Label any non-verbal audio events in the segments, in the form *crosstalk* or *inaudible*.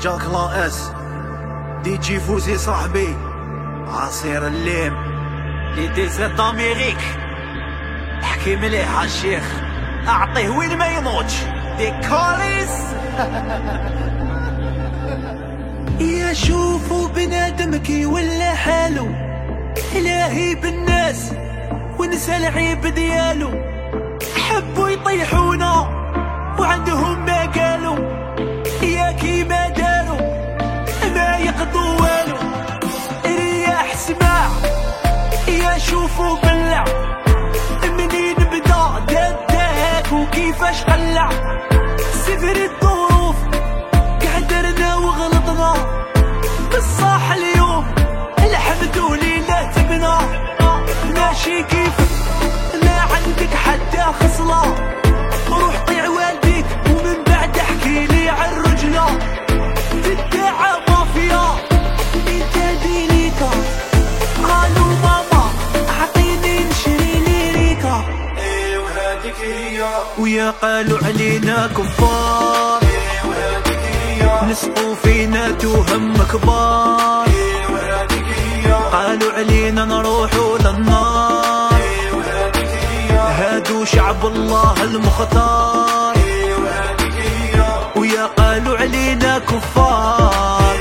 جاك لا اس دي جي فوزي صاحبي. عصير الليم. لي دي زيت امريك احكي مليح الشيخ. أعطيه وين ما يموتش دي كوليس *laughs* يا شوفوا بنادم كي ولا حالو إلهي بالناس ونسى العيب ديالو حبوا يطيحونا. وعندهم شوفوا بلع. منين بدا داداك وكيفاش قلع سفر الظروف قعدرنا وغلطنا. بالصح اليوم الحمد لله تبنا ماشي كيف؟ ما عندك حتى خصلة. روح ويا قالوا علينا كفار. نسقوا فينا توهم كبار. قالوا علينا نروحوا للنار. هادو شعب الله المختار. ويا قالوا علينا كفار.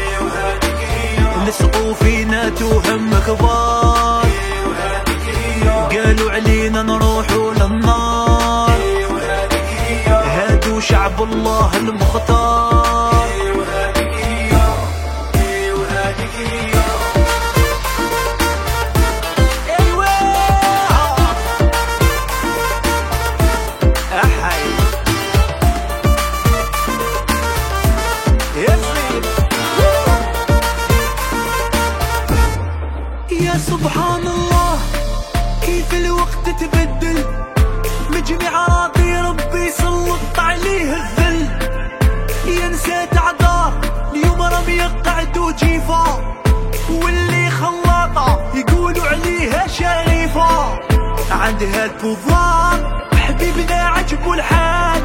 لصقوا فينا توهم كبار. قالوا علينا الله المختار. يسري يا سبحان الله كيف الوقت تبدل؟ مجمع راضي عندها البوفوار حبيبنا عجبو الحال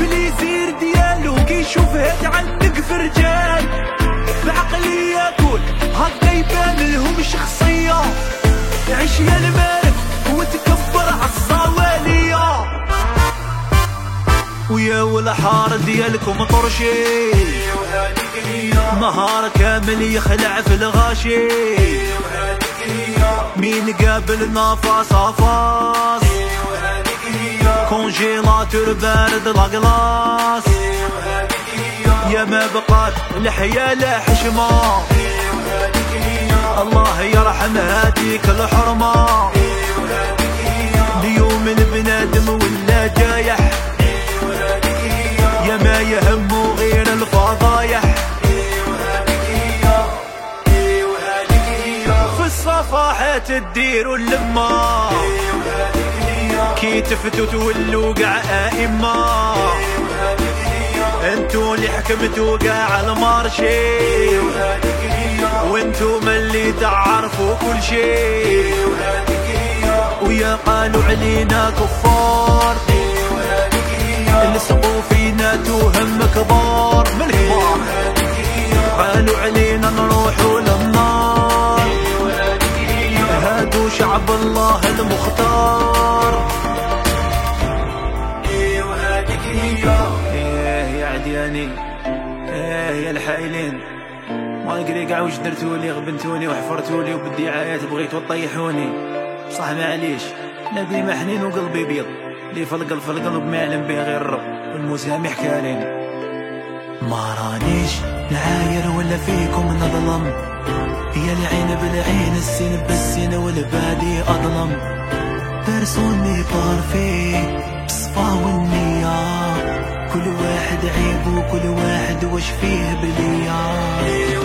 بليزير ديالو كي يشوفها تعلق في رجال بعقلي ياكل هكا يبان لهم شخصية. عيش يا الملك وتكبر عالصوالية ويا والحار ديالكم طرشي. نهار كامل يخلع في الغاشي. مين قابلنا فاس فاس كونجيلاتور بارد هي يا ما بقات الحياة لا حشمة. الله يرحم هاتيك الحرمة. الصفاحات تديروا اللمة كي تفتوا تولوا قاع أئمة. انتو اللي حكمتوا قاع المارشي هي وأنتم اللي تعرفوا كل هي ويا قالوا علينا كفار. إيه وهذيك شعب الله المختار. إيه وهذيك هي؟ إيه يا عدياني. إيه يا الحايلين. ما ادري كاع واش درتولي غبنتوني وحفرتولي وبالدعايات بغيتو تطيحوني بصح معليش لا ديما حنين وقلبي بيض. اللي فلقل في القلب ما يعلم به غير الرب. والمسامح كالين ما رانيش نعاير ولا فيكم نظلم. يا العين بالعين السين بالسين والبادي أظلم. درسوني طرفي بصفا والنية كل واحد عيب كل واحد وش فيه بليا ليه